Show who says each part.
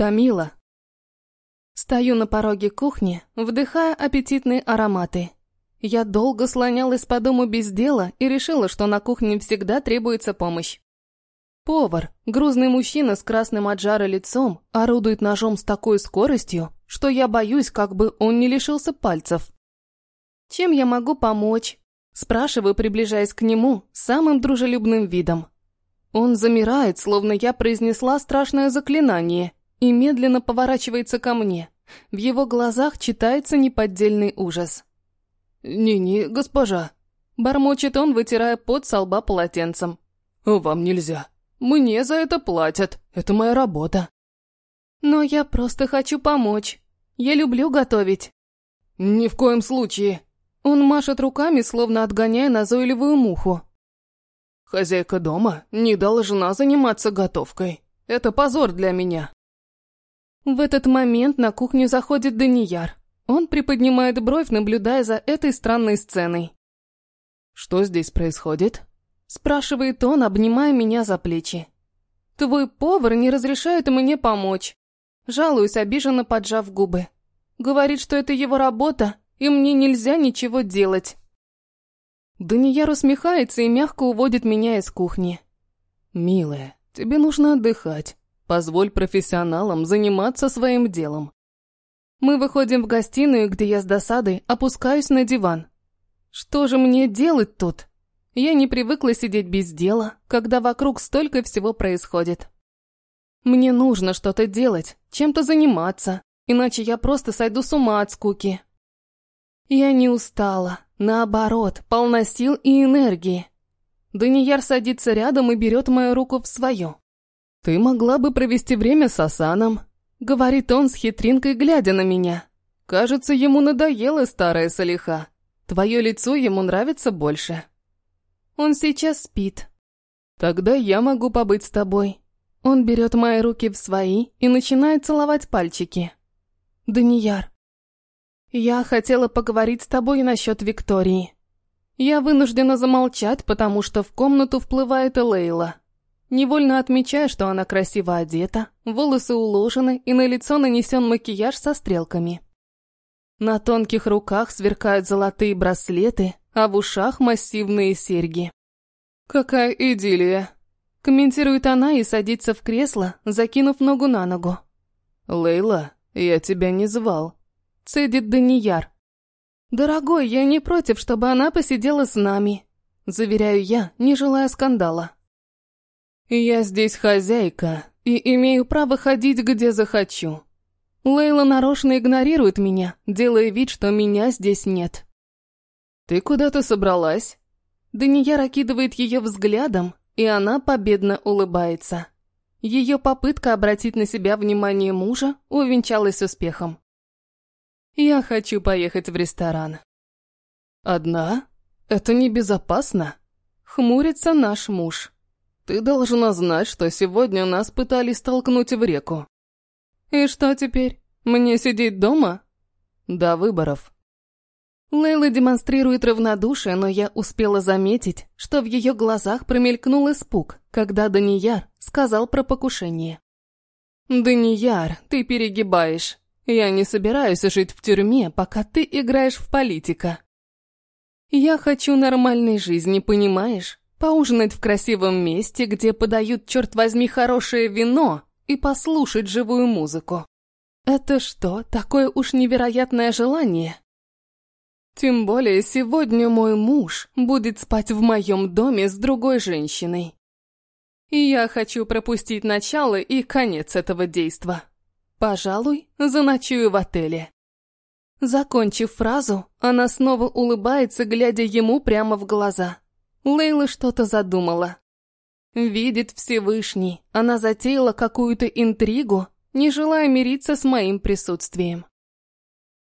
Speaker 1: Томила. Стою на пороге кухни, вдыхая аппетитные ароматы. Я долго слонялась по дому без дела и решила, что на кухне всегда требуется помощь. Повар, грузный мужчина с красным от жара лицом, орудует ножом с такой скоростью, что я боюсь, как бы он не лишился пальцев. «Чем я могу помочь?» Спрашиваю, приближаясь к нему, самым дружелюбным видом. Он замирает, словно я произнесла страшное заклинание, и медленно поворачивается ко мне. В его глазах читается неподдельный ужас.
Speaker 2: «Не-не, госпожа», —
Speaker 1: бормочет он, вытирая пот со лба полотенцем.
Speaker 2: «Вам нельзя. Мне за это платят. Это моя работа».
Speaker 1: «Но я просто хочу помочь. Я люблю готовить».
Speaker 2: «Ни в коем случае».
Speaker 1: Он машет руками, словно отгоняя назойливую муху.
Speaker 2: «Хозяйка дома не должна заниматься готовкой. Это позор для меня».
Speaker 1: В этот момент на кухню заходит Данияр. Он приподнимает бровь, наблюдая за этой странной сценой.
Speaker 2: «Что здесь происходит?»
Speaker 1: Спрашивает он, обнимая меня за плечи. «Твой повар не разрешает мне помочь». Жалуюсь, обиженно поджав губы. Говорит, что это его работа, и мне нельзя ничего делать. Данияр усмехается и мягко уводит меня из кухни.
Speaker 2: «Милая, тебе нужно отдыхать. Позволь профессионалам заниматься своим делом.
Speaker 1: Мы выходим в гостиную, где я с досадой опускаюсь на диван. Что же мне делать тут? Я не привыкла сидеть без дела, когда вокруг столько всего происходит. Мне нужно что-то делать, чем-то заниматься, иначе я просто сойду с ума от скуки. Я не устала, наоборот, полна сил и энергии. Данияр садится рядом и берет мою руку в свою.
Speaker 2: «Ты могла бы провести время с Асаном»,
Speaker 1: Говорит он с хитринкой, глядя на меня. Кажется, ему надоела старая Салиха. Твое лицо ему нравится больше. Он сейчас спит. Тогда я могу побыть с тобой. Он берет мои руки в свои и начинает целовать пальчики. Данияр, я хотела поговорить с тобой насчет Виктории. Я вынуждена замолчать, потому что в комнату вплывает Лейла. Невольно отмечая, что она красиво одета, волосы уложены и на лицо нанесен макияж со стрелками. На тонких руках сверкают золотые браслеты, а в ушах массивные серьги. «Какая идиллия!» – комментирует она и садится в кресло, закинув ногу на ногу.
Speaker 2: «Лейла, я тебя не звал», – цедит Данияр.
Speaker 1: «Дорогой, я не против, чтобы она посидела с нами», – заверяю я, не желая скандала. Я здесь хозяйка и имею право ходить, где захочу. Лейла нарочно игнорирует меня, делая вид, что меня здесь нет. Ты куда-то собралась? Дания окидывает ее взглядом, и она победно улыбается. Ее попытка обратить на себя внимание мужа увенчалась успехом. Я хочу поехать в ресторан.
Speaker 2: Одна? Это небезопасно.
Speaker 1: Хмурится наш муж.
Speaker 2: Ты должна знать, что сегодня нас пытались толкнуть в реку.
Speaker 1: И что теперь? Мне сидеть дома?
Speaker 2: До выборов.
Speaker 1: Лейла демонстрирует равнодушие, но я успела заметить, что в ее глазах промелькнул испуг, когда Данияр сказал про покушение. «Данияр, ты перегибаешь. Я не собираюсь жить в тюрьме, пока ты играешь в политика. Я хочу нормальной жизни, понимаешь? Поужинать в красивом месте, где подают, черт возьми, хорошее вино, и послушать живую музыку. Это что, такое уж невероятное желание? Тем более сегодня мой муж будет спать в моем доме с другой женщиной. И я хочу пропустить начало и конец этого действа. Пожалуй, заночую в отеле. Закончив фразу, она снова улыбается, глядя ему прямо в глаза. Лейла что-то задумала. Видит Всевышний, она затеяла какую-то интригу, не желая мириться с моим присутствием.